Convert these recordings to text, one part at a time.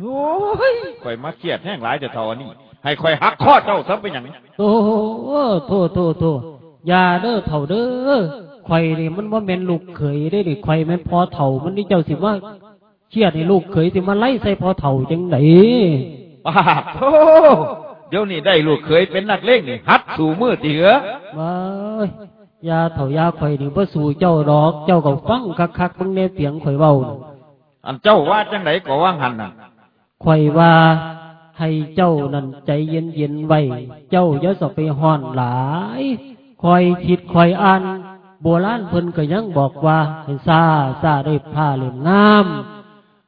โอ้ยข่อยมาเครียดแห้งหลายจะเท่าอันนี้ให้ข่อยหักข้อเจ้าซะเป็นหยังโอ้โทษโทษโทษอย่าเด้อเถ่าเด้อข่อยนี่มันว่าแม่นลูกเขยได้ดิข่อยแม่นพอเถ่ามันนี่เจ้าสิว่าเครียดให้ลูกเขยสิมาไล่ใส่พอเถ่าจังไดปาดโธ่เดี๋ยวนี้ได้ลูกเคยเป็นนักเลงนี่ฮัดสู่มือตีเหรอว้ายยาเถ่ายาข่อยนี่บ่สู่เจ้าดอก เจ้าก็ฟังคักๆเบิ่งแน่เสียงข่อยเว้าน่ะอันเจ้าว่าจังไหนก็ว่างหันน่ะ ข่อยว่าให้เจ้านั่นใจเย็นๆไว้ เจ้าอย่าสอบไปห่อนหลายคอยคิดคอยอ่านโบราณเพิ่นก็ยังบอกว่าให้ซาซาได้ผ้าเล่มงาม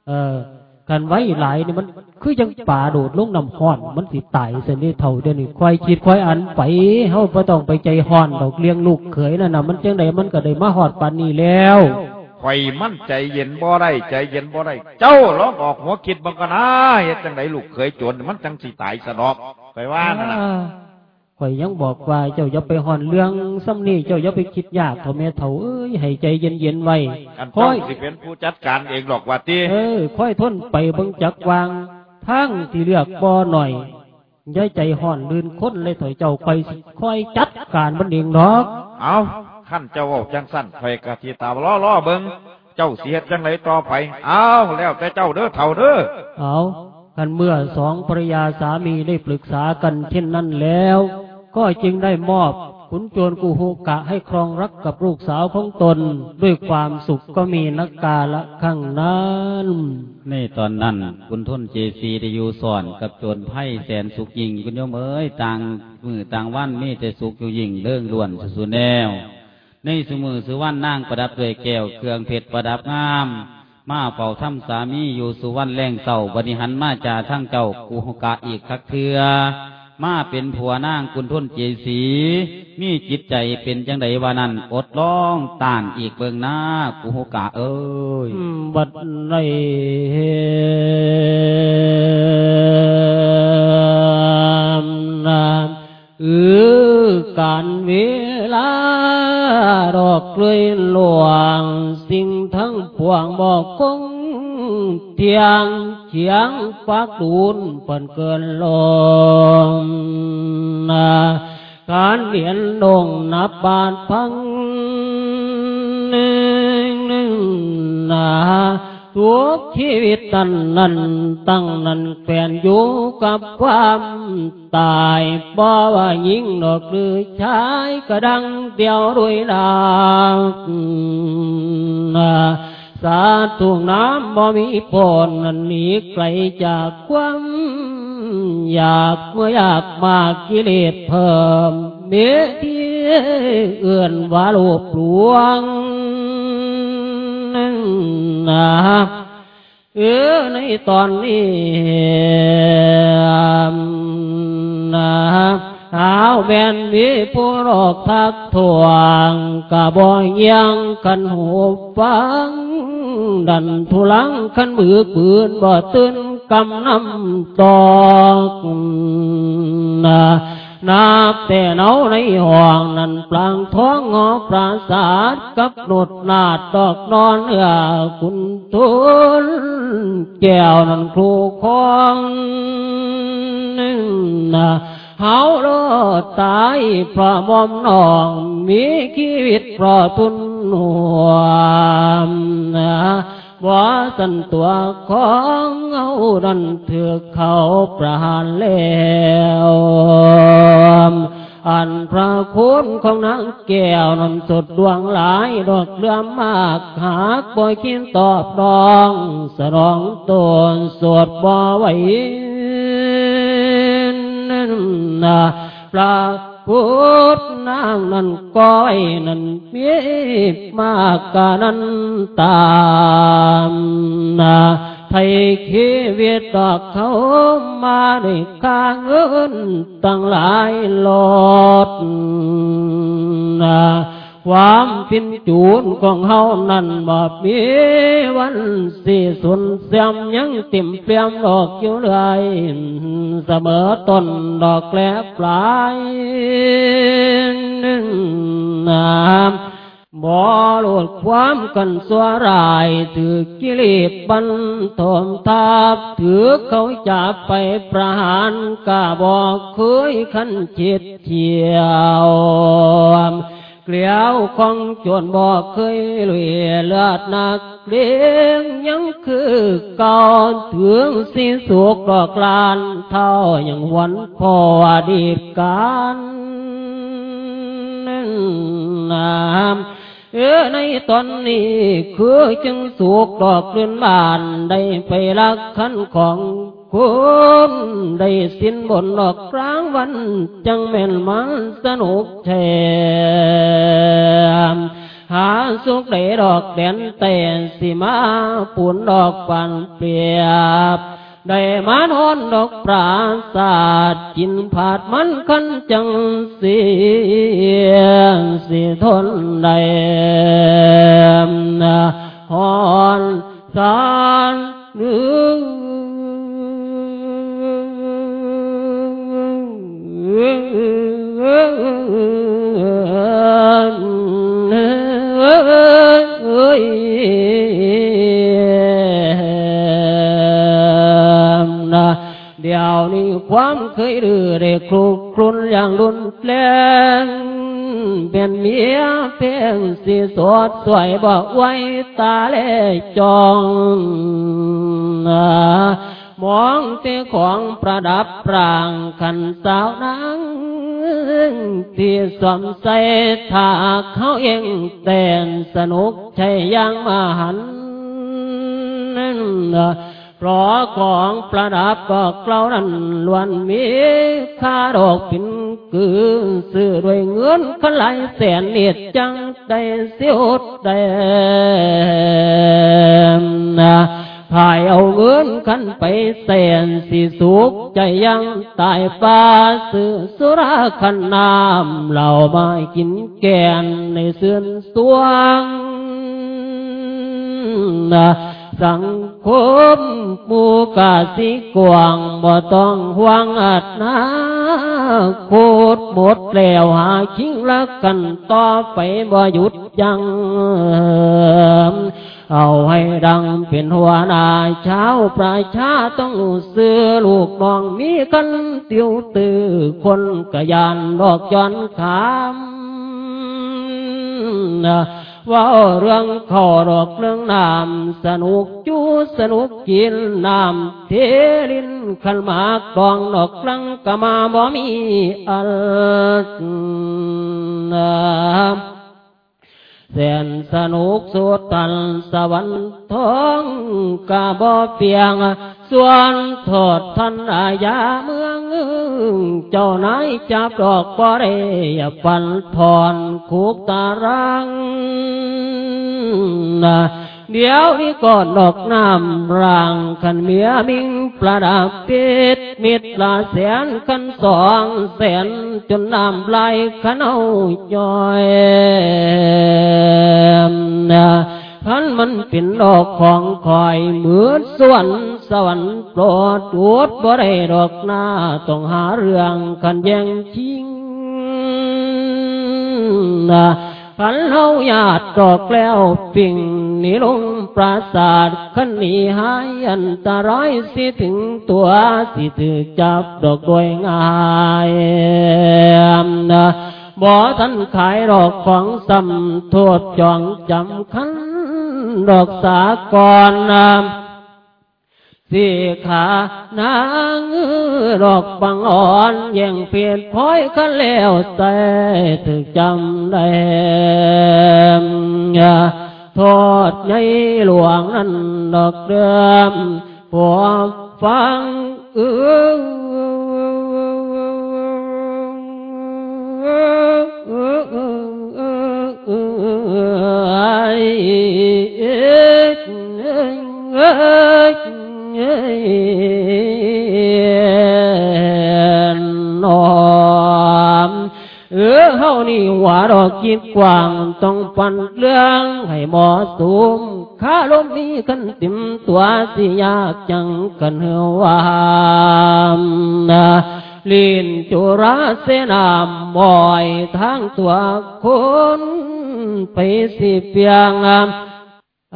เออกันไว้หลายนี่มันคือยังป่าโดดลงน้ำห้อน มันสิตายเส้นนี้เท่าเดี๋ยวนี้คอยคิดคอยอ่านไปเฮาบ่ต้องไปใจห้อนดอกเลี้ยงลูกเขยนั่นน่ะมันจังไดมันก็ได้มาฮอดปานนี้แล้ว ข่อยมั่นใจเย็นบ่ได้ใจเย็นบ่ได้ เจ้าลองออกหัวคิดบังกันนะเฮ็ดจังไหนลูกเคยจนมันจังสิตายสะดอกข่อยว่านั่นน่ะข่อยยังบอกว่าเจ้าอย่าไปห่อนเรื่องซ้ำนี่เจ้าอย่าไปคิดยากเท่าแม่เท่าเอ้ยให้ใจเย็นๆไว้อันค่เจ้าอยสิเป็นผู้จัดการเองหรอกว่าติเออค่อยทนไปเบิ่งจักวางทั้งที่เลือกบ่หน่อยอย่าใจห่อนลื่นค้นเลยถอยเจ้าไปสิค่อยจัดการมันเองดอก เอา ขั้นเจ้าเว้าจังสั้นข่อยก็สิตามล้อล้อเบิ่งเจ้าสิเฮ็ดจังไหนต่อไปเอาแล้วแต่เจ้าเด้อเฒ่าเด้อเอากันเมื่อสองภรรยาสามีได้ปรึกษากันเช่นนั้นแล้ว ก็จึงได้มอบขุนโจรกูโฮกะให้ครองรักกับลูกสาวของตน ด้วยความสุขก็มีนักกาละข้างนั้นในตอนนั้นคุณทุนเจซีได้อยู่สอนกับโจรไพ่แสนสุขยิ่งคุณโยมเอ้ยต่างมือต่างวันมีแต่สุขอยู่ยิ่งเรื่องล้วนสุดแนว ในสมือสุวรรณนางประดับด้วยแก้วเครื่องเพชรประดับงาม มาเฝ้าถ้ำสามีอยู่สุวรรณแรงเศร้าบริหันมาจาทั้งเจ้ากูหกะอีกคักเทือมาเป็นผัวนางคุณทุนเจสี มีจิตใจเป็นจังไดวานั้นอดร้องต้านอีกเบิงหน้ากูหกะเอ้ยบัดในนามเออการเวลา ดอกกล้วยหลวง สิ่งทั้งปวงบอกคงเทียงเฉียงฟักดูนเปินเกินลมนาการเรียนลงนับบาทพังหนึ่งหนึ่งนา ทุกชีวิตตันนั้นตั้งนั้นแฟนอยู่กับความตายบ่ว่าหญิงดอกหรือชายกระดังเดียวด้วยดาวนาสาธุน้ำบ่มีปนนั้นหนีไกลจากความอยากเมื่ออยากมากกิเลสเพิ่มเมื่อที่เอื่อนว่าโลภหลวง นั่นนะเออในตอนนี้นะหาวแม่นมีผู้รอกทักทวงกะบ่ยังกันหูฟัง ดันทุลังขันมือปืนบ่ตื่นกำน้ำตอกนะ นับแต่เนาในห้องนั้นปลางท้องงอปราสาทกับหนดนาดดอกนอนเอือคุณทุนแก้วนั้นครูคองนะเฮาโลดตายเพราะมอมนอง มีชีวิตเพราะทุนหัวนะ ว่าสันตัวของเอาดันเถือเขาประหารแล้วอันพระคุณของนางแก้วนั้นสดดวงหลายดอกเลื่อมมากหากบ่คินตอบดองสรองตนสวดบ่ไหวนั่นนะพระ พุทธนางนั้นก้อยนั้นมีมากกานั้นตามนะไทยชีวิตดอกเขามาด้ค่าเงินตั้งหลายหลอดนะ ความเป็นจูนของเฮานั้นบ่มีวันสิสุนเสียมยังติ่มเปียมดอกอยู่เลยเสมอต้นดอกแกลปลายน้ำบ่หลุดความกันสัวรายถือกิเลสบันทมทับถือเขาจะไปประหารกะบอกเคยขันจิตเที่ยว เกลียวของจวนบอกเคยลุยเลือดนักเลี้ยงยังคือก่าถึงสิสุกกอกลานเท่าอย่างวันพออดีตการนั้นน้ำเออในตอนนี้คือจึงสุกดอกเรือนบานได้ไปรักขันของ คุณได้สิ้นบนดอกกลางวัน จังแม่นมันสนุกแทมหาสุขได้ดอกแดนเต่สิมาปุ่นดอกปันเปียบได้มานอนดอกปราศาสตร์กินผาดมันคันจังเสียงสิทนได้ฮอนสารหรือ เดี๋ยวนี้ความเคยดื้อได้คลุกคลุนอย่างรุนแรงเป็นเมียเพียงสีสดสวยบอกไว้ตาเล่จอง มองเตของประดับปรางขันสาวนางที่สวมใส่ถ้าเขาเองเต้นสนุกใช่ยังมาหันเพราะของประดับก็เกล่านั้นล้วนมีค่าดอกปินกือซื้อด้วยเงินขลายแสนเนียดจังได้เสียดได้ พายเอาเงินขันไปแสนสิสุขใจยังตายฟ้าซื้อสุราขันน้ำเหล่ามากินแกนในเสื่อนสวงสังคมปูกาสิกวางบ่ต้องห่วงอัดนาโคตรหมดแล้วหาชิงรักกันต่อไปบ่หยุดยัง เอาให้ดังเป็นหัวหน้าเช้าประชาต้องเสือลูกน้องมีกันเตียวตือคนกะยานดอกจอนขามว่าเรื่องขอรอกเรื่องน้ำสนุกจูสนุกกินน้ำเทลินขันมากดองดอกครั้งกะมาบ่มีอัลนา แสนสนุกสุดตันสวรรค์ทองกะบ่เปียง ส่วนโทษท่านอาญาเมือง เจ้านายจับดอกบ่ได้ปันพรคุกตารางเดี๋ยวนี้ก่อนดอกน้ำรางขันเมียมิง ประดับปิดมิดละแสนขันสองแสนจนน้ำไหลขนเอาย่อยขันมันเป็นดอกของคอยเหมือนสวรรค์สวรรค์โปรดตรวจบ่ได้ดอกหน้าต้องหาเรื่องกันแย่งชิงนะ ขันเฮาญาติดอกแล้วปิ่งนี่ลงปราศาสตร์ขันนีหายอันตรายสิถึงตัวสิถือจับดอกโดยง่ายนะบ่ทันขายดอกของสำโทษจองจำคันดอกสากรนา สีขานางดอกบังอ่อนยังเปลี่ยนพอยขันแล้วแต่ถึงจำได้โทษในหลวงนั้นดอกเดิมผัวฟังเออ กว้างต้องปันเรื่องให้เหมาะสมข้าลมนี้กันติมตัวสิยากจังกันเฮวามนะลินจุราเสนามบ่อยทั้งตัวคนไปสิเปียง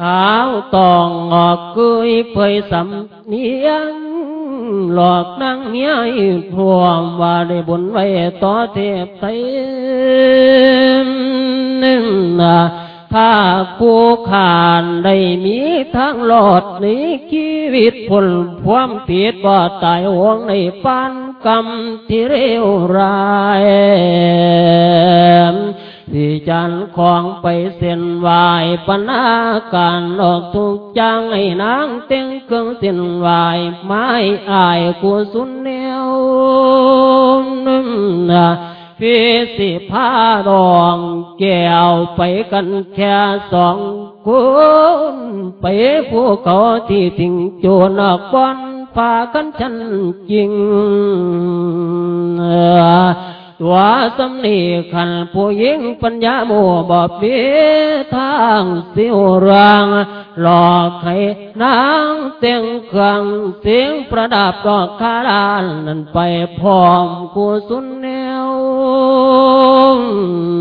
อาวตองออกกุยเผยสำเนียง หลอกนางเมียอีกพวมว่าได้บุญไว้ต่อเทพไทยหนึ่งนะถ้าผู้ขานได้มีทางหลอดในชีวิตผลความผิดบ่ตายห่วงในปานกรรมที่เร็วร้าย ที่จันของไปเส้นไหวปนาการหลอกทุกอย่างให้นางเต็งเครื่องเส้นไหวไม้อายกุสุนเนวนึงนะพี่สิพาดองแก้วไปกันแค่สองคนไปผู้เขาที่ทิ้งโจนบอนพากันฉันจริง ตัวสำนีขันผู้หญิงปัญญาโมบอบเบีทางสียวรางหลอกให้นางเตียงเครื่องเสียงประดับดอกคาดานนั่นไปพร้อมกุสุนแนว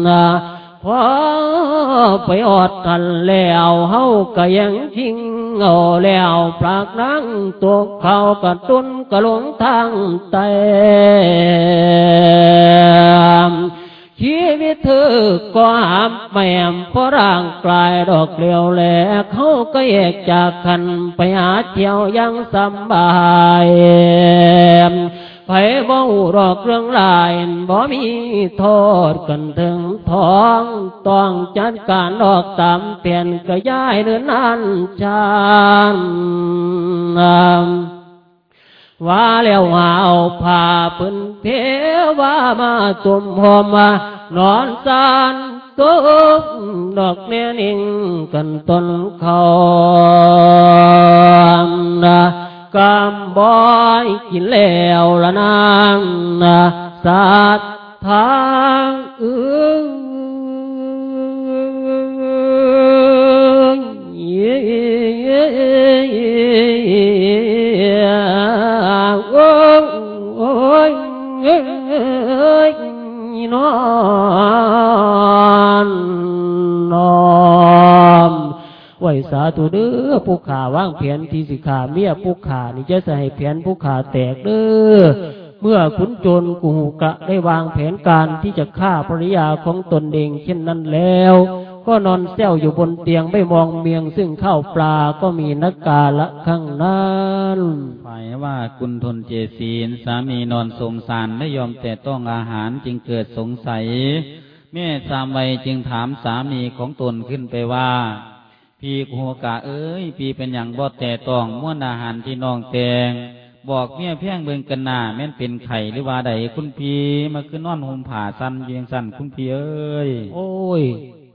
นะพอไปอดกันแล้วเฮาก็ยังทิ้ง เอาแล้วปลากนังตกเขากระตุนกระหลงทางเตมชีวิตเธอก็หามแม่มเพราะร่างกลายดอกเลียวแหลกเขาก็แยกจากกันไปหาเที่ยวยังสบาย ไผบ่หูรอกเรื่องลายบ่มีโทษกันถึงท้องต้องจัดการดอกตามเปลี่ยนกระย้ายเดินนันชานว่าแล้วหาวผ้าพื้นเพว่ามาตุ่มหอมมานอนสานตุกดอกเนี้ยนิ่งกันต้นเขา นะกำบอยกินแล้วละนางนะสัตทางอืโไหวสาธุเด้อผู้ขาว่างเพียนที่สิขาเมียผู้ขานี่จะใส่เพียนผู้ขาแตกเด้อเมื่อขุนโจรกูกะได้วางแผนการที่จะฆ่าภริยาของตนเองเช่นนั้นแล้ว ก็นอนแซวอยู่บนเตียงไม่มองเมียงซึ่งข้าวปลาก็มีนักกาละข้างนั้นหมายว่ากุณทนเจศีนสามีนอนสมสารไม่ยอมแต่ต้องอาหารจึงเกิดสงสัย แม่สามวัยจึงถามสามีของตนขึ้นไปว่า พี่หัวกะเอ้ย ปีเป็นอย่างบ่แต่ตองม้วนอาหารที่น้องแตง บอกเมียเพียงเบิงกันหนาแม่นเป็นไข่หรือว่าใดคุณพีมาคือนอนห่มผ่าสั้นเยียงสั้นคุณพีเอ้ย โอ้ย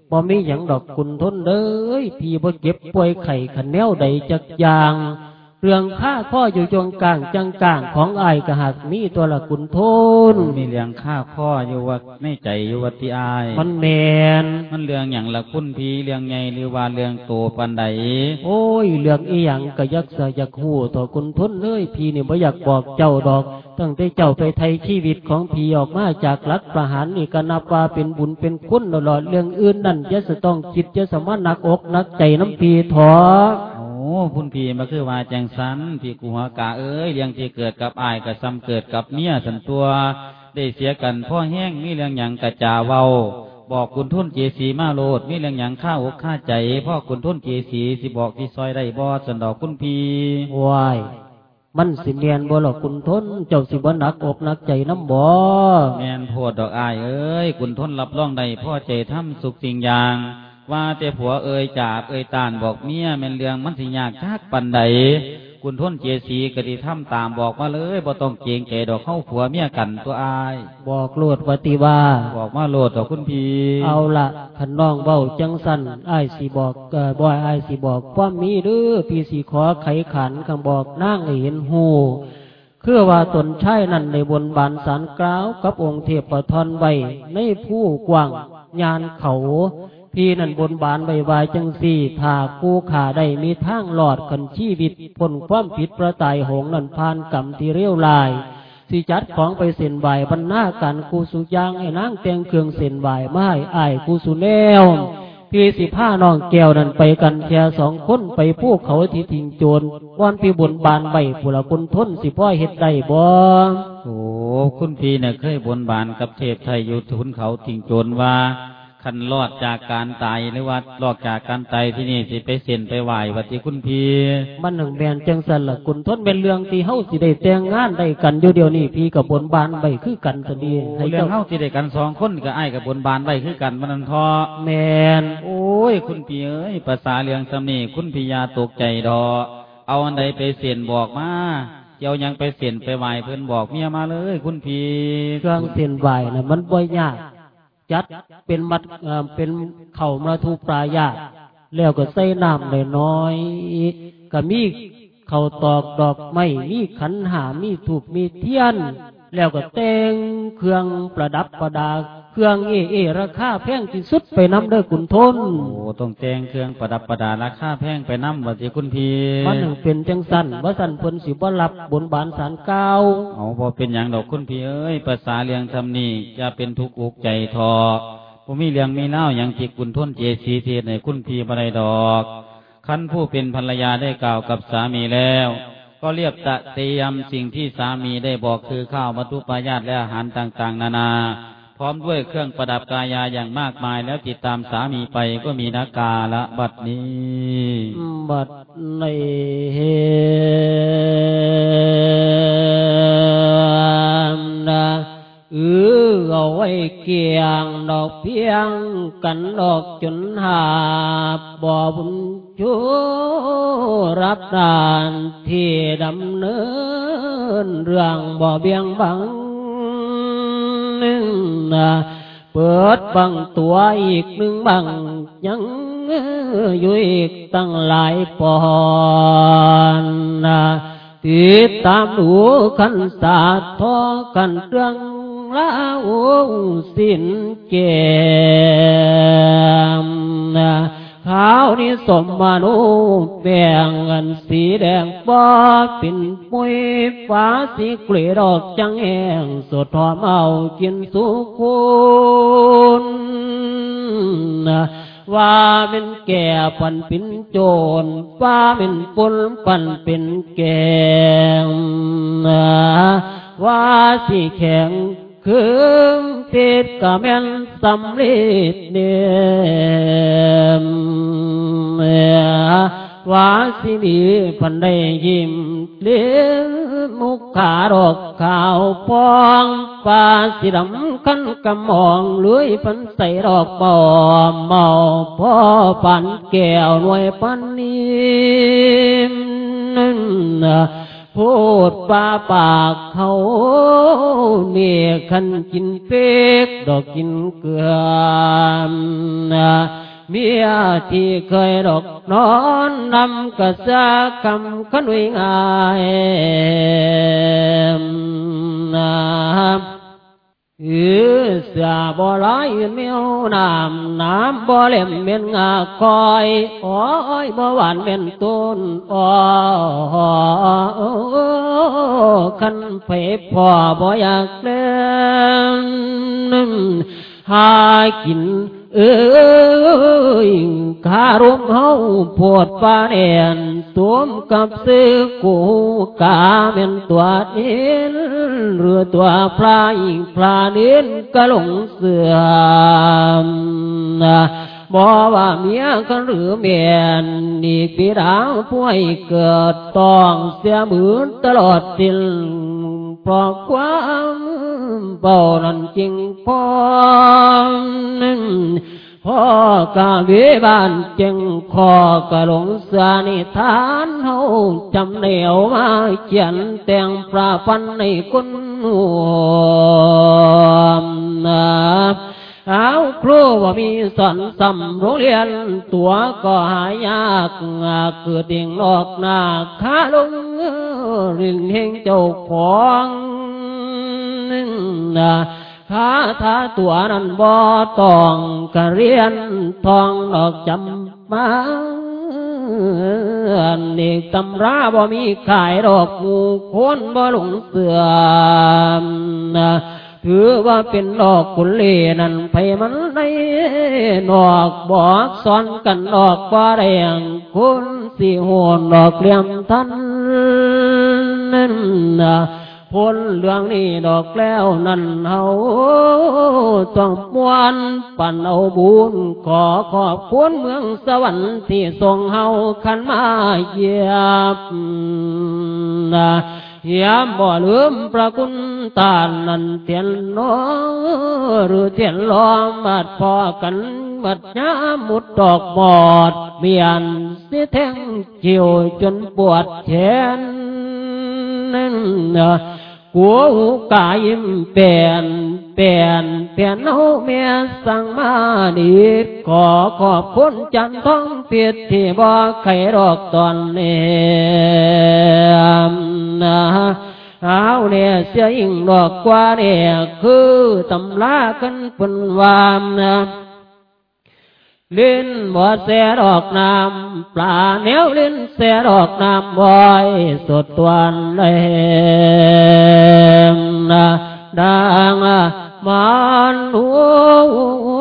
บ่มีหยังดอกคุณทนเด้ยพี่บ่เจ็บป่วยไข้ขันแนวใดจักอย่าง เรื่องข้าข้ออยู่จงกลางจังกลางของไอ้ายกะหักมีตัวละคุณทนมีเรื่องข้าข้ออยู่ว่าในใจอยู่ว่าที่อายมันแมนมันเรื่องอย่างละคุณพี่เรื่องใหญ่หรือว่าเรื่องโตปันใดโอ้ยเรื่องอีหยังก็ยักษะอยากหูต่อคุณทนเลยพี่นี่บ่อยากบอกเจ้าดอก ตั้งแต่เจ้าไปไทยชีวิตของพี่ออกมาจากรักประหารนี่ก็นับว่าเป็นบุญเป็นคุณตลอดเรื่องอื่นนั่นจะจะต้องคิดจะสามารถหนักอกหนักใจน้ำพีถอ โอ้คุณพี่มาคือว่าจังสันพี่กูหัวกาเอ้ยเรื่องที่เกิดกับอายกับซ้ำเกิดกับเมียสันตัวได้เสียกันพ่อแห้งมีเรื่องหยังกระจาเว้าบอกคุณทุนเจสีมาโลดมีเรื่องหยังข้าอกข้าใจพ่อคุณทุนเจสีสิบอกที่ซอยได้บอสันดอกคุณพี่วายมันสิเมียนบ่หรอกคุณทนเจ้าสิบ่หนักอกหนักใจน้ำบ่แม่นโพดดอกอายเอ้ยคุณทนรับรองได้พ่อใจทำสุขสิ่งอย่าง ว่าแต่ผัวเอ่ยจาบเอ่ยตานบอกเมียแม่นเรื่องมันสิยากชักปันใดคุณทนเจสีกะดิทำตามบอกมาเลยบ่ต้องเกรงใจดอกเข้าผัวเมียกันตัวอาย บอกโลดวติว่า บอกมาโลดดอกคุณพี่เอาละขันน้องเบ้าจังสันไอ้ายสิบอกเอ่อบ่อยไอ้ายสิบอกความมีหรือพี่สิขอไขขันคำบอกนั่งให้เห็นหูคือว่าตนใช่นั่นในบนบานสารกล่าวกับองค์เทพประทอนไว้ในผู้กว้างยานเขา พี่นั่นบนบานใบวายจังสี่ถ้ากู้ขาได้มีทางหลอดกันชีวิตพ้นความผิดประตายหงนั่นพานกรรมที่เรียวลายสิจัดของไปเส้นไหวบรรณาการกูสุยางไอ้นางแต่งเครื่องเส้นไหวมาให้อ้กูสุแนวพี่สิผ้าน้องแก้วนั่นไปกันแค่สองคนไปผู้เขาที่ทิ้งโจรวันพี่บุญบานใบผุละคุณทนสิพ่อเฮ็ดได้บ่โอ้คุณพี่เนี่ยเคยบนบานกับเทพไทยอยู่ทุนเขาทิ้งโจรว่า คันรอดจากการตายหรือว่ารอดจากการตายที่นี่สิไปเส้นไปไหววัติคุณพี่ มันหนึ่งแบนจังสันละคุณทนเป็นเรื่องที่เฮาสิได้แต่งงานได้กันอยู่เดียวนี้พี่กับบนบานใบคือกันซะดีให้เรื่องเจ้าเฮาที่ได้กันสองคนกับไอ้ายกับบนบานไว้คือกันมันนันทอแมนโอ้ย คุณพี่เอ้ยภาษาเรื่องสำนีคุณพี่ยาตกใจดอกเอาอันใดไปเสียนบอกมาเจ้ายังไปเสียนไปไหวเพิ่นบอกเมียมาเลย คุณพี่เครื่องเส้นไหวน่ะมันบ่ยาก จัดเป็นมัดเป็นเข่ามาทูปลายาแล้วก็ใส่น้ำน้อยก็มีเข่าตอกดอกไม้มีขันหามีถูกมีเทียน แล้วก็แต่งเครื่องประดับประดา เครื่องเอเอราคาแพงที่สุดไปน้ำเด้อคุณทนโอ้ต้องแต่งเครื่องประดับประดาราคาแพงไปน้ำวัติคุณพี่มันหนึ่งเป็นจังสันว่าสันเพิ่นสิบ่รับบนบานสารเก้าเอาพอเป็นอย่างดอกคุณพี่เอ้ยภาษาเรื่องทำนี่จะเป็นทุกข์อกใจทอผมมีเรื่องมีเล่าอย่างที่คุณทนเจสีเทศในคุณพี่บไรดอกขั้นผู้เป็นภรรยาได้กล่าวกับสามีแล้ว ก็เรียบตะเตรียมสิ่งที่สามีได้บอกคือข้าวมัทุปายาตและอาหารต่าง ๆ นานา พร้อมด้วยเครื่องประดับกายาอย่างมากมายแล้วติดตามสามีไปก็มีนากาละบัดนี้ บัดในนะเออเอาไว้เกียงดอกเพียงกันดอกจนหาบ่บุญ ชูรับดานที่ดำเนินเรื่องบ่เบียงบังหนึ่งนะเปิดบังตัวอีกหนึ่งบังยังอยู่อีกตั้งหลายปอนนะติดตามดูขันสาทอกันเรื่องลาวสิ้นเก สมมนุแบ่งเงินสีแดงปอปิ่นปุยฟ้าสีกลีดอกจังแหงสดหอมเอากินสุคุณนว่าเป็นแก่ปันเป็นโจรว่าเป็นปนปันเป็นแกงว่าสีแข็ง คือเพชรกะแม่นสำเร็จเนียว่าสิมีพันได้ยิ้มเลี้ยมุกขาดอกขาวปองฟ้าสีดำขันกำมองลื้อยพันใส่ดอกปอมเมาพ่อปันแก้วหน่วยปันนี้นั่นนะ พูดปาปากเขาเนี่ยขันกินเป็กดอกกินเกลือเมียที่เคยดอกนอนนำกระซาคำขนุยงายนะเออเสียบ่ลายเมียวน้ำน้ำบ่เล่มเม็นงาคอยอ้อยบ่หวานเป็นต้นอ้อขันเพพ่อบ่อยากเล่นหากิน เอ้ยคารมเฮาปวดฟ้าแดนสวมกับซื้อกูกาเป็นตัวเน้นเรือตัวพลายิงพลาเน้นก็หลงเสื่อมบอว่าเมียกันหรือเมียนอีกปีดาวป่วยเกิดต้องเสียมือตลอดสิ้น เพราะความเบานั้นจริงพอพ่อกะวิบานจึงขอกะหลงสานิทานเฮาจำเหนียวมาเขียนแต่งประพันในคุณหัวนะ เอาครูว่ามีสอนสำโรงเรียน ตัวก็หายากเกิดเด้งนอกหน้าขาลงรินเฮงเจ้าของนะข้าทาตัวนั้นบ่ต้องกะเรียนทองดอกจำมาอันนี้ตำราบ่มีขายดอกหมู่คนบ่หลงเสื่อม ถือว่าเป็นดอกกุเลนั่นไผมันในนอกบอกสอนกันดอกว่าแรงคุณสิโหนดอกเลี่ยมทันนั่นนะพ้นเรื่องนี้ดอกแล้วนั่นเฮาต้องมวนปั่นเอาบุญขอขอบคุณเมืองสวรรค์ที่ทรงเฮาขันมาเยียบนะยาบ่ลืมพระคุณ ตานันเตียนน้อหรือเตียนล้อมบัดพอกันบัดยามุดดอกบอดเบียนสิแทงเจียวจนปวดแขนนั่นนะกัวหูกายิมเปลี่ยนเปลี่ยนเปลี่ยนเอาเมียสั่งมาดีขอขอบคุณจันท้องเปียดที่บอกใครรอกตอนนี้นะ เอาเนี่ยเสียยิ่งดอกกว่าเนี่ยคือตำลากันเป็นวามนะลิ้นบ่แสดอกน้ำปลาเนียวลิ้นแสดอกน้ำบ่อยสดตวนเลยนะดังมันหูเ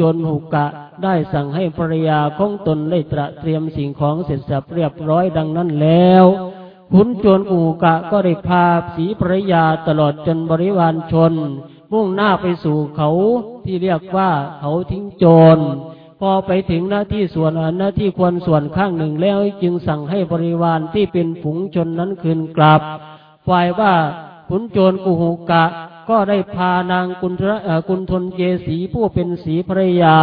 จนหุกะได้สั่งให้ภรรยาของตนได้ตระเตรียมสิ่งของเสร็จสับเรียบร้อยดังนั้นแล้วขุนโจรอูกะก็ได้พาสีภรรยาตลอดจนบริวารชน มุ่งหน้าไปสู่เขาที่เรียกว่าเขาทิ้งโจร พอไปถึงหน้าที่ส่วนหน้าที่ควรส่วนข้างหนึ่งแล้วจึงสั่งให้บริวารที่เป็นฝูงชนนั้นคืนกลับ ฝ่ายว่าขุนโจรกูหูกะ ก็ได้พานางกุณทระกุณทนเยสีผู้เป็นสีภรรยา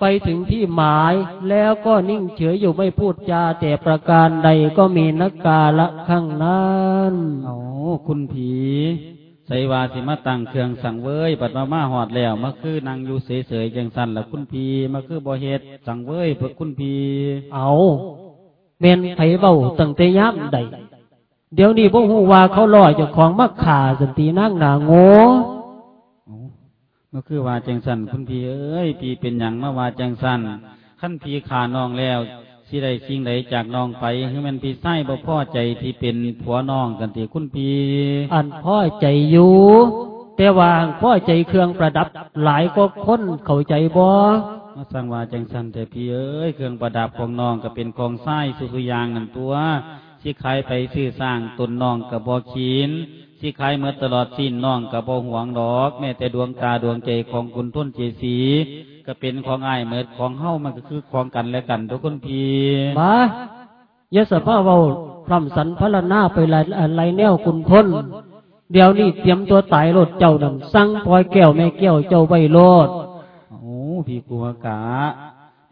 ไปถึงที่หมายแล้วก็นิ่งเฉยอยู่ไม่พูดจาแต่ประการใดก็มีนักกาละข้างนั้นเอาคุณผีใส่วาสิมาตั้งเครื่องสั่งเว้ยปัดมามาหอดแล้วมาคือนางอยู่เสยๆจังสันละคุณพีมาคือบ่เฮ็ดสั่งเว้ยเพื่อคุณพีเอาเมนไผเบาตั้งแต่ยามใด เดี๋ยวนี้พวกหูว่าเขาลอยเจ้าของมาขาสันตินั่งหนาโง่เอามาคือว่าจังสันคุณพีเอ้ยพีเป็นหยังมาว่าจังสันขั้นพีขาน้องแล้วสิได้สิ่งใดจากน้องไปคือมันพีไส้บ่พอใจที่เป็นผัวน้องกันติคุณพีอันพ่อใจอยู่แต่ว่าพ่อใจเครื่องประดับหลายก็คนเข้าใจบ่มาสั่งว่าจังสันแต่พี่เอ้ยเครื่องประดับของน้องก็เป็นของไส้สุสุอยางนั่นตัว สิขายไปซื้อสร้างตนน้องกับบอขีนสิขายเมื่อตลอดสิ้นน้องกับบอหวงดอก แม้แต่ดวงตาดวงใจของคุณทุนเจสีก็เป็นของอ้ายเหมือนของเฮ้ามันก็คือของกันและกันทุกคนพี่มายะสภาเว้าพร่ำสันพระนาไปหลายหลายแนวคุณทนเดี๋ยวนี้เตรียมตัวตายโลดเจ้านั่นสั่งปล่อยแก้วแม่แก้วเจ้าไว้โลดโอ้พี่กลัวกะ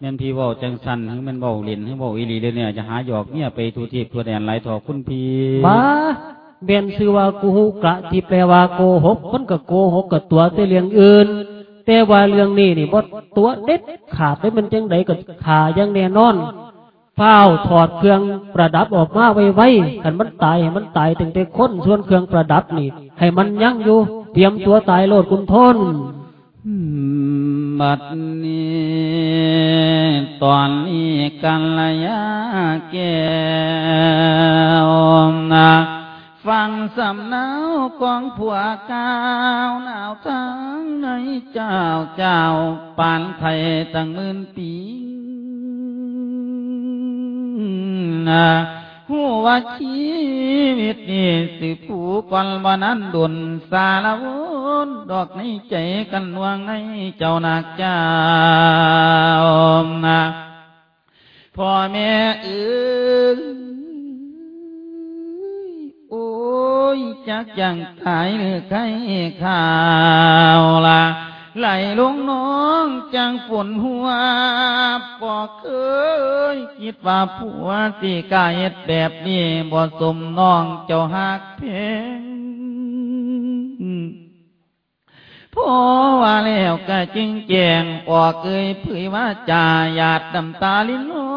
แม่นพี่เว่าจังสันหรือแม่นเว่าเล่นหรือเว่าอีหลีเด้อเนี่ยจะหาหยอกเนี่ยไปทูทีบทัวแดนไหลายถอกคุณพี่มาเบียนชื่อว่ากูหูกะที่แปลว่าโกหกมันก็โกหกกับตัวแต่เรื่องอื่น แต่ว่าเรื่องนี้นี่บ่ตัวเด็ดขาดได้มันจังใดก็ขาอยังแน่นอนเฝ้าวถอดเครื่องประดับออกมาไว้ไว้ขันมันตายให้มันตายตั้งแต่คนส่วนเครื่องประดับนี่ ให้มันยั่งอยู่ เตรียมตัวตายโลดคุณทนอืมบัดนี้ ตอนนี้กันละยาแก้วนะฟังสำเนากองผัวกาวหนาวทั้งในเจ้าเจ้าปานไทยตั้งหมื่นปีนะ หัวาชีวิตนี่สิผู้ก่อนวันนั้นดุนสารวนดอกในใจกันวางในเจ้านักเจ้านะพ่อแม่เอ้ยโอ้ยจักยังตายหรือใครข่าวล่ะ ไหลลงน้องจังฝนหัวปอกเคยคิดว่าผัวสิกาเฮ็ดแบบนี้บ่สมน้องเจ้าหักเพงพอว่าแล้วก็จึงแจงปอกเอ้ยเผยว่าจาหยาดน้ำตาลิ้นน้อ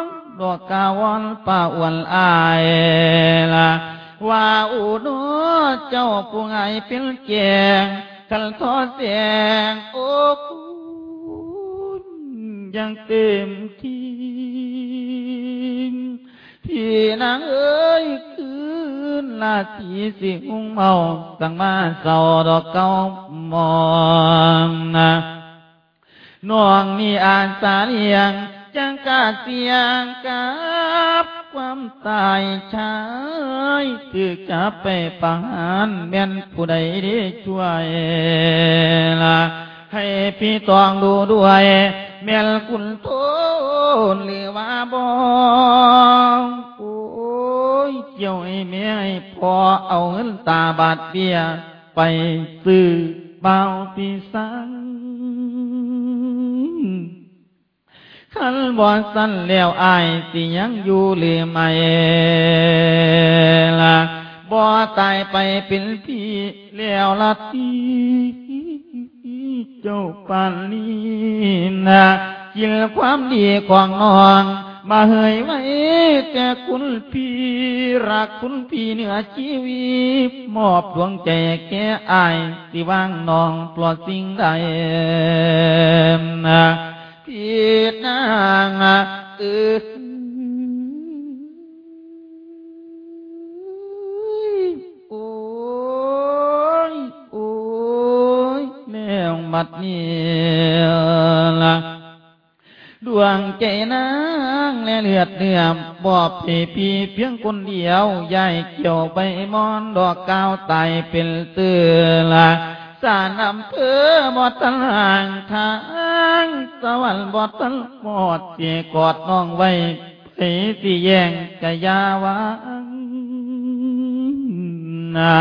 งดอกกาวอนป้าอ้วนอายละว่าอุโนเจ้าผู้ไงเป็นแกง กันทอดแสงโอ้คุณยังเต็มที่พี่นางเอ้ยคืนลาทีสิงเมาตั้งมาเศร้าดอกเก้ามองนะน้องมีอาสาเลียง จังกาเสียงกับความตายชายถือจะไปปังหันแม่นผู้ใดได้ช่วยละให้พี่ตองดูด้วยแม่นคุณโทนหรือว่าบองโอ้ยเจ้าไอ้แม่พอเอาเงินตาบาดเบี้ยไปซื้อเบาปีสัง ขันบ่สั้นแล้วอายสิยังอยู่หรือไม่ล่ะบ่ตายไปเป็นพี่แล้วละทีเจ้าปานนี้นะกินความดีของน้องมาเฮยไว้แต่คุณพี่รักคุณพี่เหนือชีวิตมอบดวงใจแก่อายสิว่างน้องปลอดสิ่งใดนะ พี่นางเออโอ้ยโอ้ยแล้วมัดนี้ละดวงใจนางและเลือดเนื้อบอบพี่พี่เพียงคนเดียวยายเกี่ยวใบมอนดอกก้าวไตเป็นเตือละสารอำเภอบอตันห่างทาง สวรรค์บอดตันหมดเสียกอดน้องไว้ไปสิแย่งกะยาวังนะ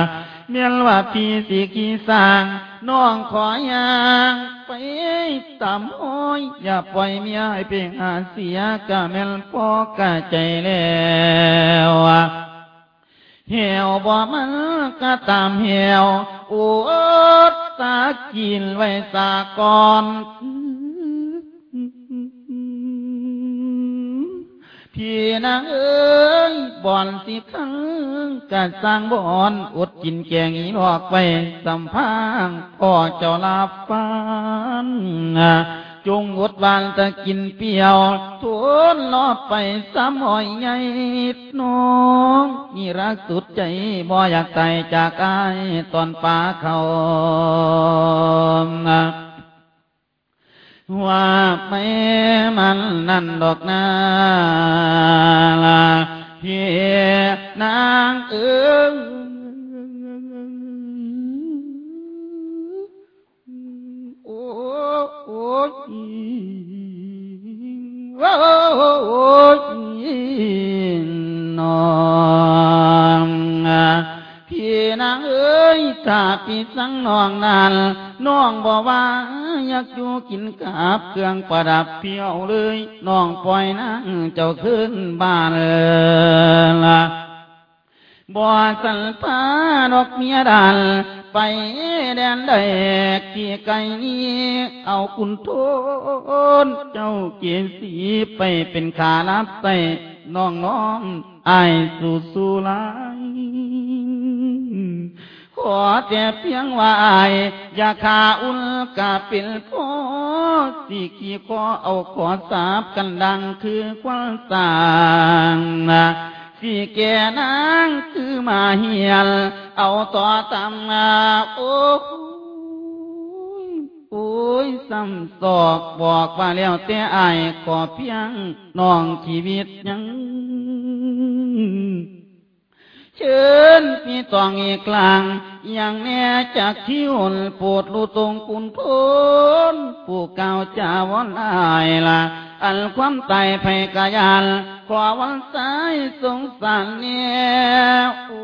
เมียนว่าพี่สิกีสร้างน้องขอยางไปตามห้อยอย่าปล่อยเมียให้เป็นหาเสียกะแม่นพอกะใจแล้วเหี่ยวบ่มันก็ตามเหี่ยวโอดตากินไว้สาก่อน พี่นางเอ้ยบ่อนสิขังกัสร้างบ่อนอดกินแกงอีหลอกไปสัมพังพ่อเจ้าลาฟันจงอดวานตะกินเปียวทวนลอดไปสามหอยใหญ่น้องนี่รักสุดใจบ่อยากตายจากอายตอนป่าเขา ว่าไม่มันนั่นดอกนาลาพี่นางเอิงโอ้โอ้โอ้น้องพี่นางเอ้ยถ้าพี่สังนองนานน้องบอกว่า อยากอยู่กินกับเครื่องประดับเพียวเลยน้องปล่อยนางเจ้าขึ้นบ้านละบ่สันพาดอกเมียดันไปแดนแดกที่ไกลนี้ เอาคุณโทน เจ้าเกียสีไปเป็นขาลับใส่น้องน้องไอสู่สู่ลาย ขอแต่เพียงวาอยอย่าขาอุ่นกาเป็นพ่อสิขี่ขอเอาขอสาบกันดังคือควันสางนะสิแก่นางคือมาเหียนเอาต่อตำนาโอ้ยโอ้ยซ้ำศอกบอกว่าแล้วแต่อายขอเพียงน้องชีวิตยัง เชิญพี่ตองอีกกลาง อย่างแน่จากที่หุ่นปวดรูตรงกุนพนผู้เก่าจาวอนอายละอันความตายไผกายานขอวันสายสงสารเนี่ยโอ้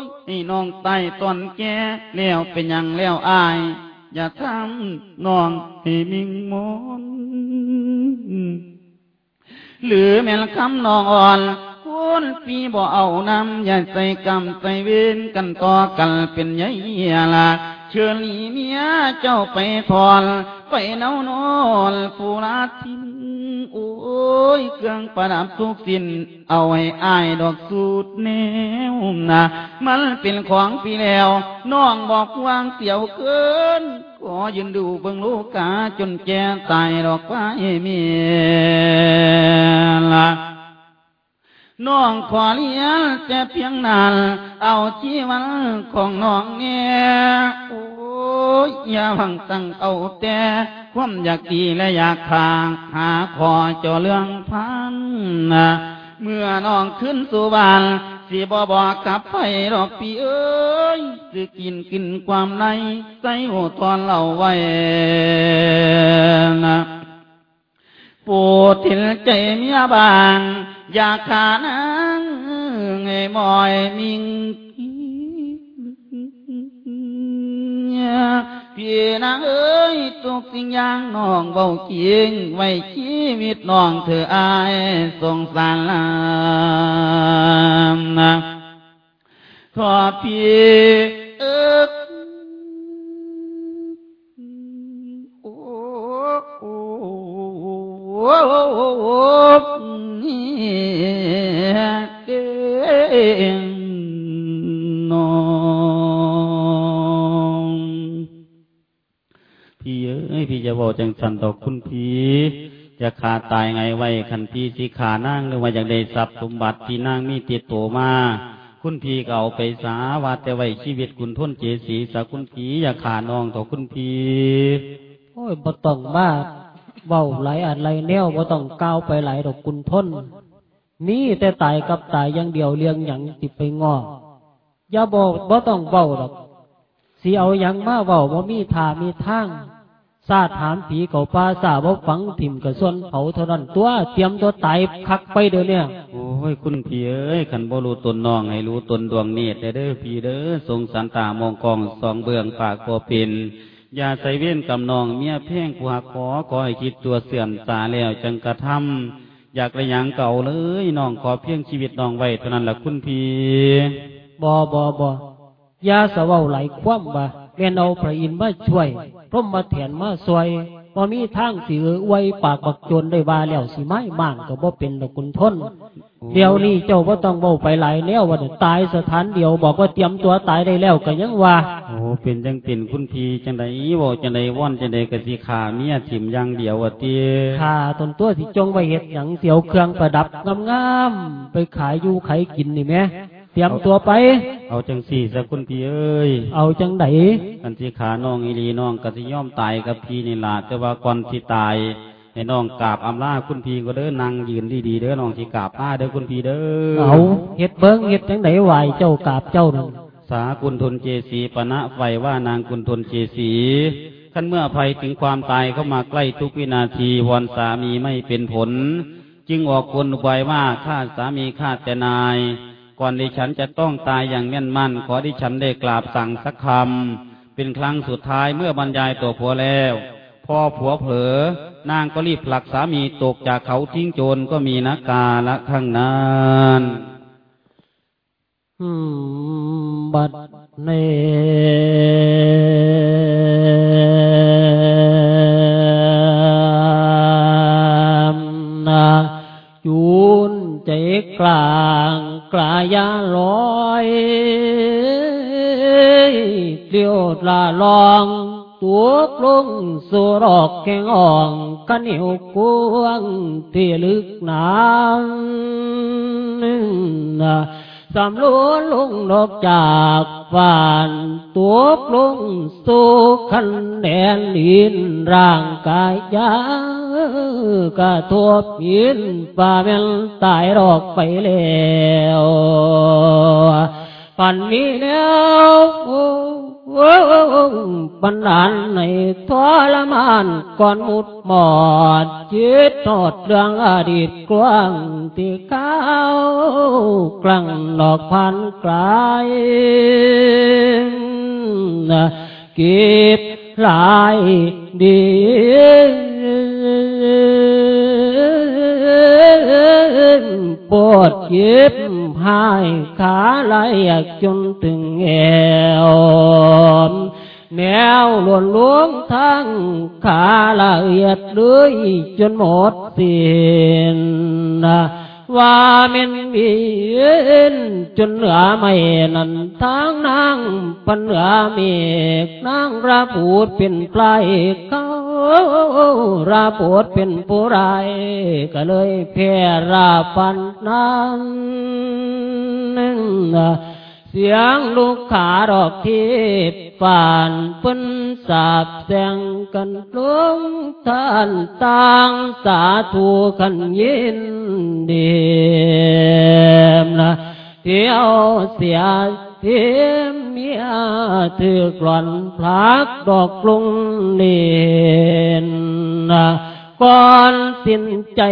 ยให้น้องไตตอนแก่แล้วเป็นหยังแล้วอาย อย่าทำน้องให้มิงมนหรือแม่คำนองอ่อน คุณพี่บ่เอานำอย่าใส่กรรมใส่เวรกันต่อกันเป็นใหญ่ละเชิญหลีเมียเจ้าไปทอนไปเนานอนผู้ลาทินโอ้ยเครื่องประดับทุกสินเอาไว้อายดอกสูตรแนวนะมันเป็นของพี่แล้วน้องบอกวางเสียวเกินขอยืนดูเบิ่งลูกกาจนแก่ตายดอกว่าเมียละ น้องขอเลี้ยงแต่เพียงนานเอาชีวันของน้องเนี่ยโอ้ยอย่าพังตั้งเอาแต่ความอยากดีและอยากขางหาขอเจาเรื่องพันนะเมื่อน้องขึ้นสู่บ้านสิบอบอกกลับไปดอกพี่เอ้ยสิกินกินความในใส่หัวตอนเราไว้นะปวดทิลใจเมียบาง อยากขานังไงมอยมิงพี่นางเอ้ยทุกสิ่งอย่างน้อ จริงสงสารลามนะขอพี่เอ้พี่เอ้ยพี่จะบอกจังสันดอคุณพี่จะขาตายไงไว้คันพี่สิขานั่งหรือว่าอยากได้ทรัพย์สมบัติที่นั่งมีติดตัวมาคุณพี่ก็เอาไปสาว่าแต่ไว้ชีวิตคุณทนเจสีสาคุณพีอย่าขาน้องต่อคุณพี่โอ้ยบ่ต้องมาเว้าหลอันไรแนวบ่ต้องก้าวไปไหลดอกคุณทน นี่แต่ตายกับตายอย่างเดียวเลี้ยงหยังสิไปงออย่าบอกบ่ต้องเว้าดอกสิเอาหยังมาเว้าบ่มีทามีทางซาถามผีเขาปลาสาบ่ฝังถิ่มกระส่วนเผาเท่านั้นตัวเตรียมตัวตายคักไปเดี๋ยวเนี้โอ้ยคุณพี่เอ้ยขันบ่รู้ตนน้องให้รู้ตนดวงเนตรเด้อพี่เด้อทรงสันตามองกองสองเบื้องปากก็เป็นอย่าใส่เว้นกับน้องเมียเพ่งผู้หักขอขอให้คิดตัวเสื่อมสาแล้วจังกระทำ อยากระยังเก่าเลยน้องขอเพียงชีวิตน้องไว้เท่านั้นละคุณพี่บอบอบอยาสะเว้าไหลคว่ำบ่าแม่นเอาพระอินทร์มาช่วยพรมมาแถนมาซอย บ่มีทางสิเออไว้ปากบักโจรได้ว่าแล้วสิไม้ม่างก็บ่เป็นดอกคุณทนเดี๋ยวนี้เจ้าบ่ต้องเว้าไปหลายแล้วว่าเดี๋ยวตายสถานเดียวบอกว่าเตรียมตัวตายได้แล้วก็ยังว่าโอ้เป็นจังเป็นคุณพี่จังใดบ่จังใดว่อนจังใดกะสิขาเมียถิ่มอย่างเดียวว่าติข้าตนตัวที่จงไว้เฮ็ดหยังเสียวเครื่องประดับงามๆไปขายอยู่ขายกินนี่แหม เตรียมตัวไป เอาจังสี่ซะคุณพี่เอ้ย เอาจังไดกันสิขาน้องอีหลีน้องก็สิยอมตายกับพี่นี่ล่ะแต่ว่าก่อนสิตายให้น้องกราบอำลาคุณพี่ก็เด้อนั่งยืนดีๆเด้อน้องสิกราบลาเด้อคุณพี่เด้อ เอาเฮ็ดเบิ่งเฮ็ดจังไดไหวเจ้ากราบเจ้านั่นสากุณทนเจสีปณะไฟว่านางกุณทนเจสีขั้นเมื่อภัยถึงความตายเข้ามาใกล้ทุกวินาทีวอนสามีไม่เป็นผล จึงออกกลอุบายว่าข้าสามีข้าแต่นาย ก่อนดิฉันจะต้องตายอย่างแม่นมั่น ขอดิฉันได้กราบสั่งสักคำเป็นครั้งสุดท้ายเมื่อบรรยายตัวผัวแล้ว พอผัวเผลอนางก็รีบผลักสามีตกจากเขาทิ้งโจรก็มีนักกาละข้างนั้นอืมบัดเนมนาจูนใจกลาง กลายาลอยเดียวลาลองตัวกลงสุรอกแกงอ่องกันเหนียวกวงที่ลึกหนานนะ สำล้วนลงนกจากฝานตัวปลงสู่คันแดนลินร่างกายยากระทบหินป่าแม่นตายรอกไปแล้วปันนี้แล้ว ปัญหาในทรมานก่อนมุดหมอดจิตทอดเรื่องอดีตกว้างที่ก้าวกลังดอกพันกลายเก็บหลายดีปวดเจ็บ หายขาไหลจนถึงเอวแน ว่าเอียดเลยจนหมดสิ้นว่าเม็นวีนจนเหลือไม่นันทางนางปันเหลือเมกนางราปูดเป็นปลายเขาราปูดเป็นผู้ไรก็เลยแพ่ราปันนั้น เสียงลูกขาดอกทิพป่านปิ้นสาบแสงกันลงท่านต่างสาธุกันยินดีนะเที่ยวเสียเทียมเมียถือกลอนพลักดอกกรุงเนนนะก่อนสิ้นใจ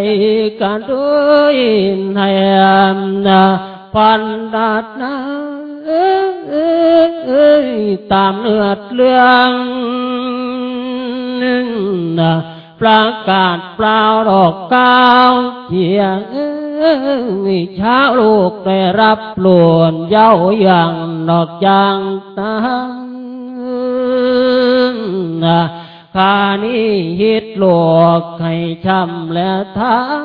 กันด้วยให้นะพันดาดนา ตามเนื้อเรื่องประกาศเปล่าดอกก้าวเขียงเช้าลูกได้รับหลวนเย้าอย่างนอกจางตา งนะข้านี้ฮิตโลกให้ช้ำและทาง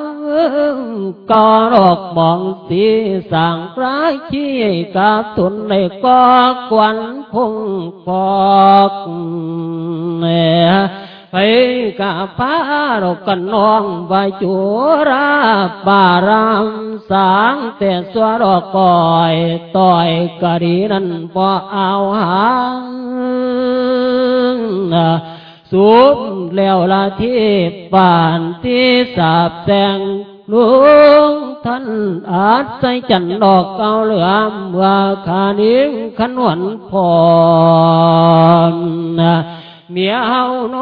ก็รอกมองสีสั่งร้ายชี้กับทุนในก็กวันคงพอกเไปกับพาเรากันน้องใบจูราบารามสางแต่สวรกอยต่อยกะดีนั้นพอเอาหาง สูบแล้วละที่ป่านที่สาบแสงลุงท่านอาจใส่จันดอกเกาเหลือมว่าขานิ้งขนวนพรเมียเฮาโน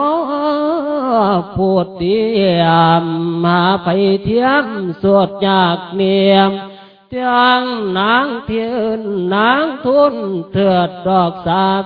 พูดเตียมมาไปเทียมสวดยากเนียม เตียงนางเทียนนางทุนเถิดดอกสาบ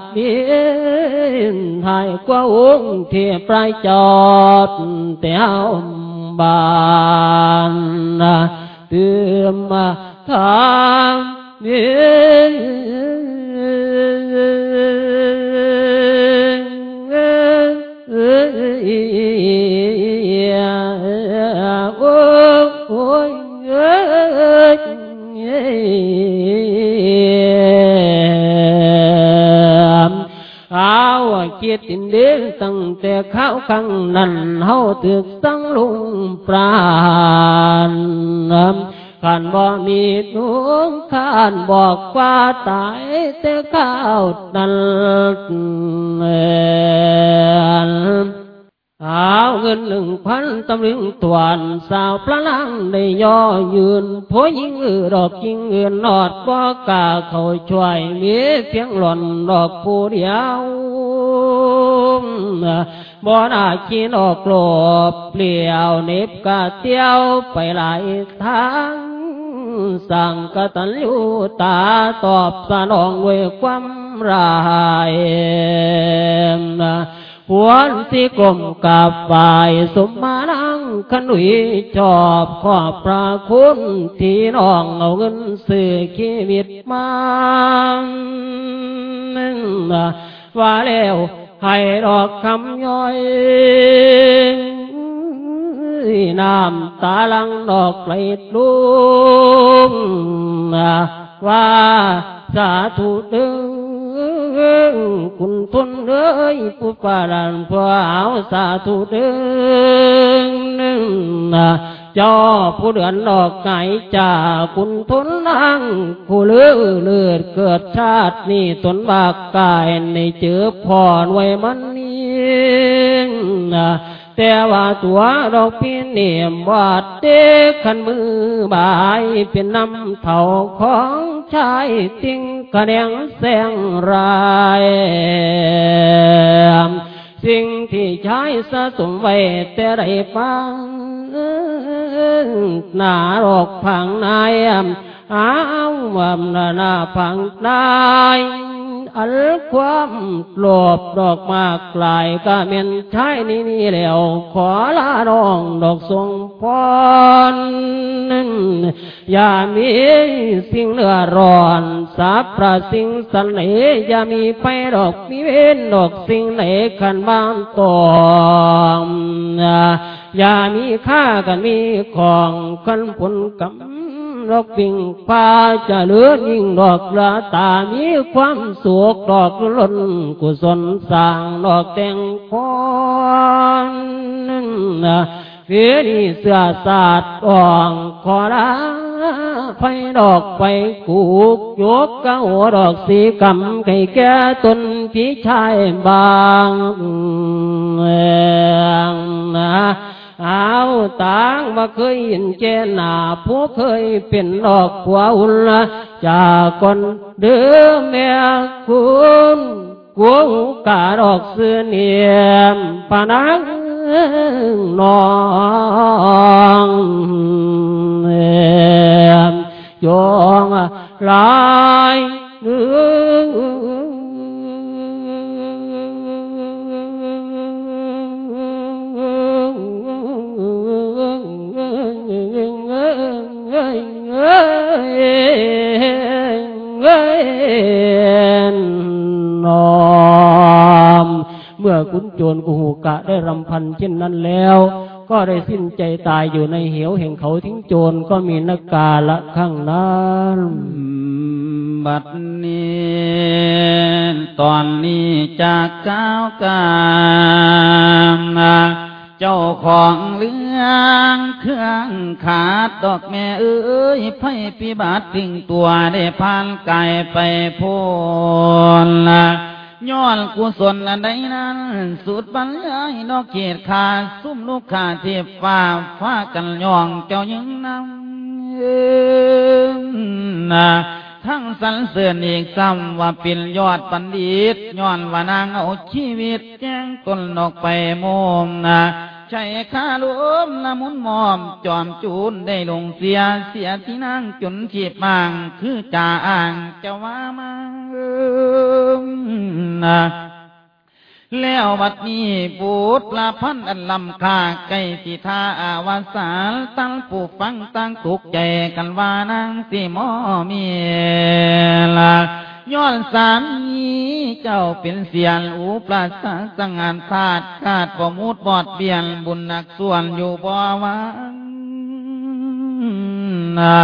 เบียนหาว่าอาเตียวบติดอินเดียตั้งแต่เข้าขังนั้นเฮาถึกสังลุงปราณขันบ่มีดวงขานบอกว่าตายแต่ข้าวนั้น เอาเงินหนึ่งพันตำลึงตวนสาวพระลังได้ย่อยืนผัวยิงอือดอกยิงเงินนอดบ่กาเขาช่วยมีเพียงหล่อนดอกผู้เดียวบ่นากินออกโลบเปลี่ยวเน็บกะเตียวไปหลายทางสั่งกตัญญูตาตอบสนองด้วยความราย หวนสิกลมกับฝ่ายสมมานังขนุยชอบขอบพระคุณที่น้องเอาเงินซื้อชีวิตมาว่าแล้วให้ดอกคำย่อยน้ำตาลังดอกไหลลุงว่าสาธุ เด้อคุณทุนเอ้ยผู้ปารันผู้เอาสาธุเด้อจอผู้เดือนดอกไก่จ่าคุณทุนนั่งผู้เลือเลือดเกิดชาตินี่ตนบากกายในเจือพรไว้มันนี่แต่ว่าตัวดอกพี่เนียมวาดเด็กขันมือบายเป็นน้ำเท่าของชายติ้งกระเดงแสงรายสิ่งที่ใช้สะสมไว้แต่ไรฟังหน้ารอกผังนายอ้าววำนานาผังนาย อัลความโลภดอกมากกลายก็เม็นใช้นี่นี่แล้ว ขอลาดองดอกทรงพรอย่ามีสิ่งเลือร้อนสับประสิ่งสันเหอย่ามีไปดอกมีเว้นดอกสิ่งเหลขันบ้านตอมอย่ามีค่ากันมีของกันผลกำ ดอกปิ่งฟ้าจะเลือยิ่งดอกละตา มีความสุขดอกล้นกุศลสร้างดอกแต่งพรเพียนีเสือสาดอ่องขอลาไฟดอกไฟกูกยกกะหัวดอกสีกำไก่แก่ตนพี่ชายบางนะ เอาต่างมาเคยเห็นเจนาผู้เคยเป็นดอกผัวอุ่นจากคนเดิมแม่คุณกัวกาดอกเสือเนียมปานังนองยองลา ได้รำพันเช่นนั้นแล้ว ก็ได้สิ้นใจตายอยู่ในเหวแห่งเขาทิ้งโจรก็มีนักกาละข้างนั้นบัดนี้ตอนนี้จากก้าวกามเจ้าของเรื่องเครื่องขาดดอกแม่เอ้ยไพ่พิบัติถึงตัวได้พานไก่ไปพ้นละ ย้อนกุศลอันใดนั้น สุดบรรยายนอกเขตขาซุ่มลูกขาเทพฟ้าฟ้ากันย่องเจ้ายังนำนะทั้งสรรเสริญอีกซ้ำว่าเป็นยอดปันดิตย้อนว่านางเอาชีวิตแจ้งตนออกไปโมมนะ ใช้ข้าลมละมุนมอม จอมจูนได้ลงเสียเสียที่นั่งจนขีบมาง คือจ่าอ่างจะว่ามานะแล้วบัดนี้บูดละพันอันลำคาไก่สิทาอาวาสารตั้งผู้ฟังตั้งทุกใจกันว่านางสิมอเมียละ ย้อนสามีเจ้าเป็นเสียนอูปราสาสังงานขาดขาดประมุดบอดเบียนบุญหนักส่วนอยู่บ่วังนะ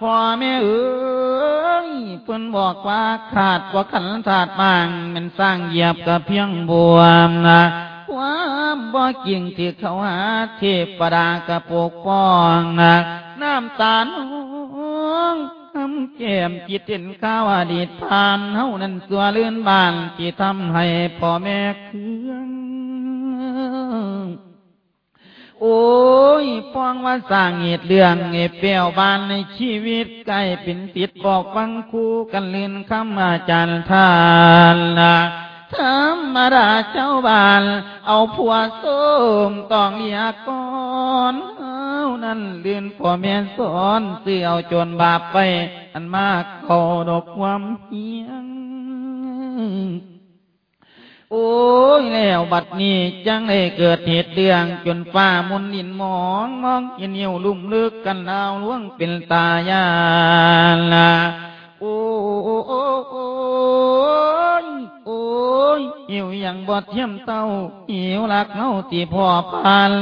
พ่อแม่เอ้ยเพิ่นบอกว่าขาดว่าขันถาดบางมันสร้างเหยียบกับเพียงบวมนะความบ่กิ่งที่เขาหาเทพดากระปกป้องนะน้ำตา น้องทำแก้มจิตเห็นข้าวอดีตผ่านเฮานั้นตัวเลื่อนบานที่ทำให้พ่อแม่เครื่องโอ้ยป้องว่าสร้างเหตุเรื่องเหตุเปียวบานในชีวิตใกล้เป็นติดบอกฟังคู่กันเลื่อนคำอาจารย์ทานละ ธรรมดาเจ้าบ้าน เอาผัวส้มต้องเลียก่อนเอานั่นเลื่อนพ่อแม่สอนเสื่อเอาจนบาปไป อันมากเขาดอกความเฮียง โอ้ยแล้วบัดนี้จังได้เกิดเหตุเรื่องจนฟ้ามุนดินมองมองเหี่ยวลุ่มลึกกันดาวล่วงเป็นตายาลาโอ้โอ้โอ้ โอ้ยโอ้ยหิวอย่างบอดเทียมเต้าหิวรักเนาที่พ่อพัน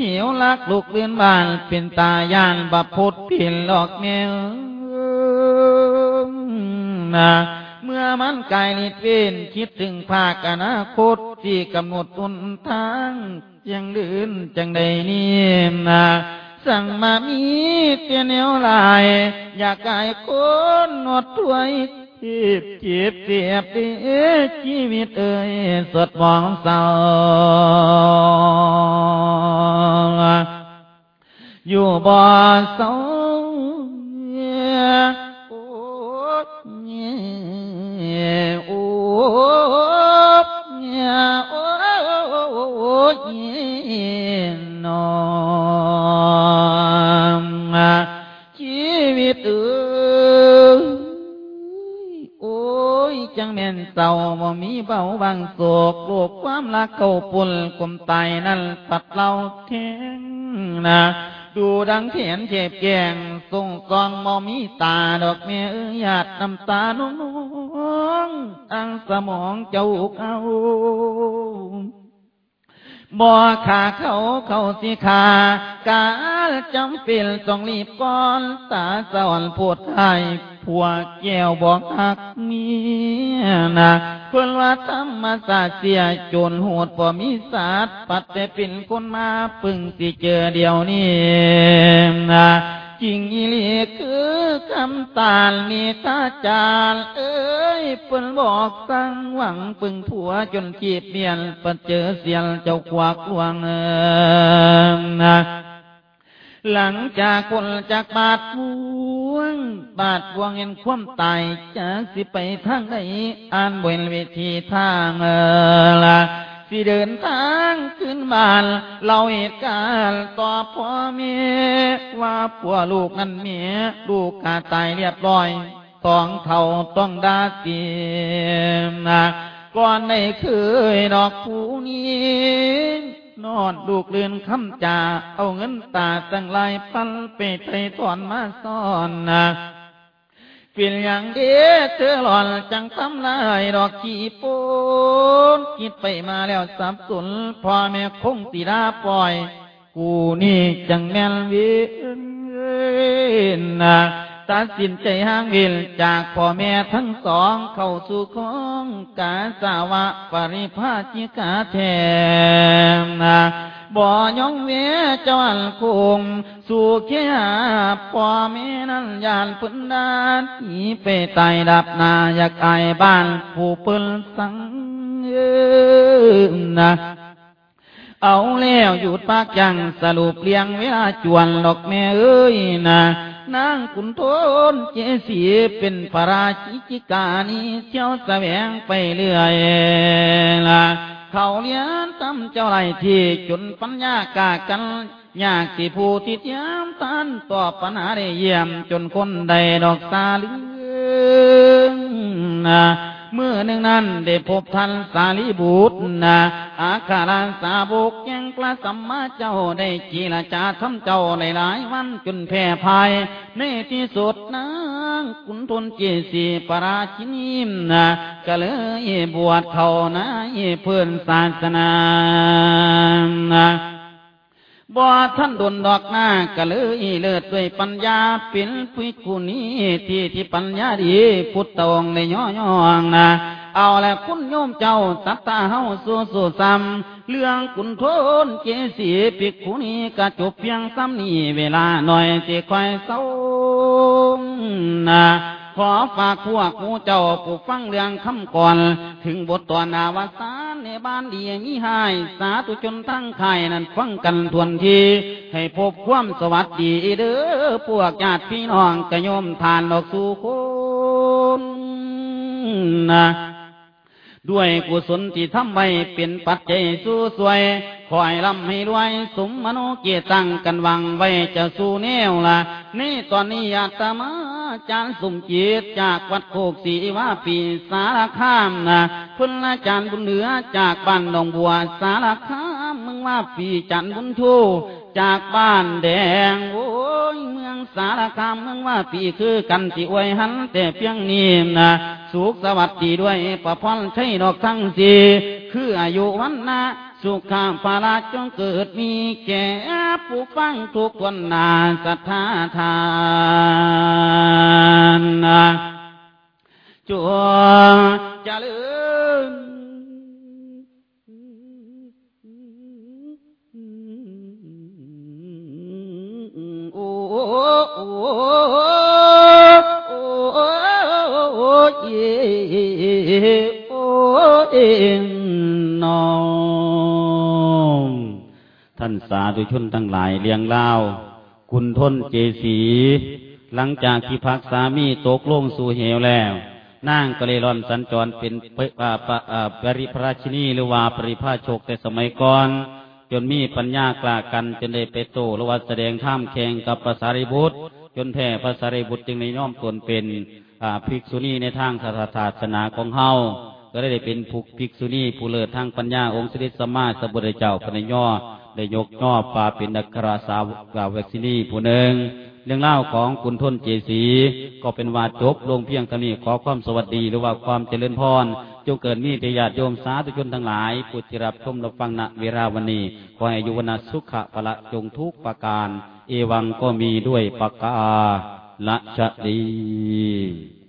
หิวรักลูกเลื่อนบ้านเป็นตายานบับพดผินหลอกแมวนะเมื่อมันกายนิดเวนคิดถึงภาคอนาคตที่กำหนดตุนทางยังเดินจังใดนี่นะสั่งมามีเตียแนวลาย อยากกายคนนวดถวย จีบจีบเสียบเด้ชีวิตเอ่ยสดมองเศร้าอยู่บ่อเศร้าโอ้โอ้ เศร้าบ่มีเบาบางโศกโลกความรักเข้าปุ่นกลมตายนั่นปัดเราแทงนะดูดังเถียนเจ็บแกงส่งกองมอมีตาดอกเมียเอ้ยหยาดน้ำตาน้องอังสมองเจ้าเอาบ่ขาเขาเขาสิขากาลจำเป็นต้องรีบก่อนตาสอนปวดไทย ผัวแก้วบอกหักเมียนะเพื่อนว่าธรรมศาสตร์เสียจนโหดพอมีศาสตร์ปัดแต่เป็นคนมาปึ่งสิเจอเดียวนี้นะจริงอีลีคือคำตาลมีตาจารเอ้ยเปิ้นบอกสั่งหวังปึงผัวจนจีบเมียนปัดเจอเสียงเจ้าควักลวงเอิมนะ หลังจากคนจากบาดพวง บาดพวงเห็นความตายจากสิไปทางไหนอ่านบนเวทีทางเออละสิเดินทางขึ้นบ้านเราเหตุการณ์ต่อพ่อเมียว่าผัวลูกนั้นเมียลูกกาตายเรียบร้อยต้องเท่าต้องดาเสียมนะก่อนในเคยดอกผู้นี้ นอนลูกเลือนคำจาเอาเงินตาตั้งลายปันไปไทยถอนมาซ่อนนะเป็นอย่างเดียเธอหล่อนจังทำลายดอกขี้ปูนคิดไปมาแล้วสับสนพ่อแม่คงตีดาปล่อย กูนี่จังแม่นเวียนนะ ตัดสินใจห่างเวิลจากพ่อแม่ทั้งสองเข้าสู่ของกาสาวะปริภาจิกาแทมนะบ่ยองเวเจ้าอันคงสู่เขียพ่อแม่นั้นยานพื้นดานหีไปไตดับนาอยากอายบ้านผู้เปิ้นสังเอิ้นนะเอาแล้วหยุดปากยังสรุปเลี้ยงเวลาจวนหลอกแม่เอ้ยนะ นางขุนโทนเจสีเป็นพระราชิกิกานีเที่ยวแสวงไปเรื่อยละเขาเลี้ยนตำเจ้าไรที่จนปัญญากากันยากสิผู้ที่เทียมตันตอบปัญหาได้เยี่ยมจนคนใดดอกตาเลืองนะเมื่อหนึ่งนั้นได้พบท่านสารีบุตรนะ อาคาราสาบุกยังพระสัมมาเจ้าได้จีละจาทำเจ้าหลายหลายวันจนแพ่ภายในที่สุดนางขุนทนเจสีปราชินีมนะก็เลยบวชเขานะเพื่อนศาสนานะบ่ท่านดนดอกหน้าก็เลยเลิศด้วยปัญญาเป็นผู้คุนี้ที่ที่ปัญญาดีพุทธองในย่อย่องนะ เอาแล้วคุณโยมเจ้าสัตตาเฮาสู้สู้ซ้ำเรื่องคุณโทนเจสีปิกคุนี้ก็จบเพียงซ้ำนี้เวลาหน่อยสิค่อยเศร้านะขอฝากพวกผู้เจ้าผู้ฟังเรื่องคำก่อน ถึงบทตอนนาวสานในบ้านดีมีหาย สาธุชนทั้งไข่นั้นฟังกันทวนที ให้พบความสวัสดีเด้อพวกญาติพี่น้องกระโยมทานดอกสู่คนนะ ด้วยกุศลที่ทำไว้เป็นปัจจัยสู้สวยคอยลำให้รวยสมมโนเกียรตั้งกันวังไว้จะสู้แนวละนี่ตอนนี้อาตมาจารย์สมจิตจากวัดโคกศรีว่าปีสารคามนะคุณอาจารย์บุญเหนือจากบ้านหนองบัวสารคามมึงว่าปีจันบุญชู จากบ้านแดง โอ้ยเมืองสารคามเมืองว่าปีคือกันที่อวยหัน แต่เพียงนี้นะสุขสวัสดีด้วยประพรใช่ดอกทั้งสีคืออายุวันนะสุขาภาราจงเกิดมีแก่ผู้ฟังทุกคนนาศรัทธาทานนะจวเจริ นน้องท่านสาธุชนทั้งหลายเลี้ยงเล่า คุณทนเจสี หลังจากที่พักสามีตกลงสู่เหวแล้วนางก็เลยร่อนสัญจรเป็นเปริพราชินีหรือว่าปริพาโชคแต่สมัยก่อน จนมีปัญญากล้ากัน จนได้ไปโตรือว่าแสดงท่ามแข่งกับภาษาริบุตร จนแพ้ภาษาริบุตรจึงในย่อมตนเป็นภิกษุณีในทางศาสนาของเฮาก็ได้เป็นผู้ภิกษุณีผู้เลิศทางปัญญาองค์สิริสมาสบุตรเจ้าพระนย่อได้ยกย่อปาเป็นอัคราสาวกาเวกษินีผู้หนึ่งเรื่องเล่าของคุณทนเจสี ก็เป็นวาจบลงเพียงเท่านี้ขอความสวัสดีหรือว่าความเจริญพร จงเกิดมีเดียดโยมสาธุชนทั้งหลายผู้ที่รับชมรับฟังณเวลาวันนี้ขอให้อายุวนาสุขะพละจงทุกประการ เอวังก็มีด้วยปากกาละชะดี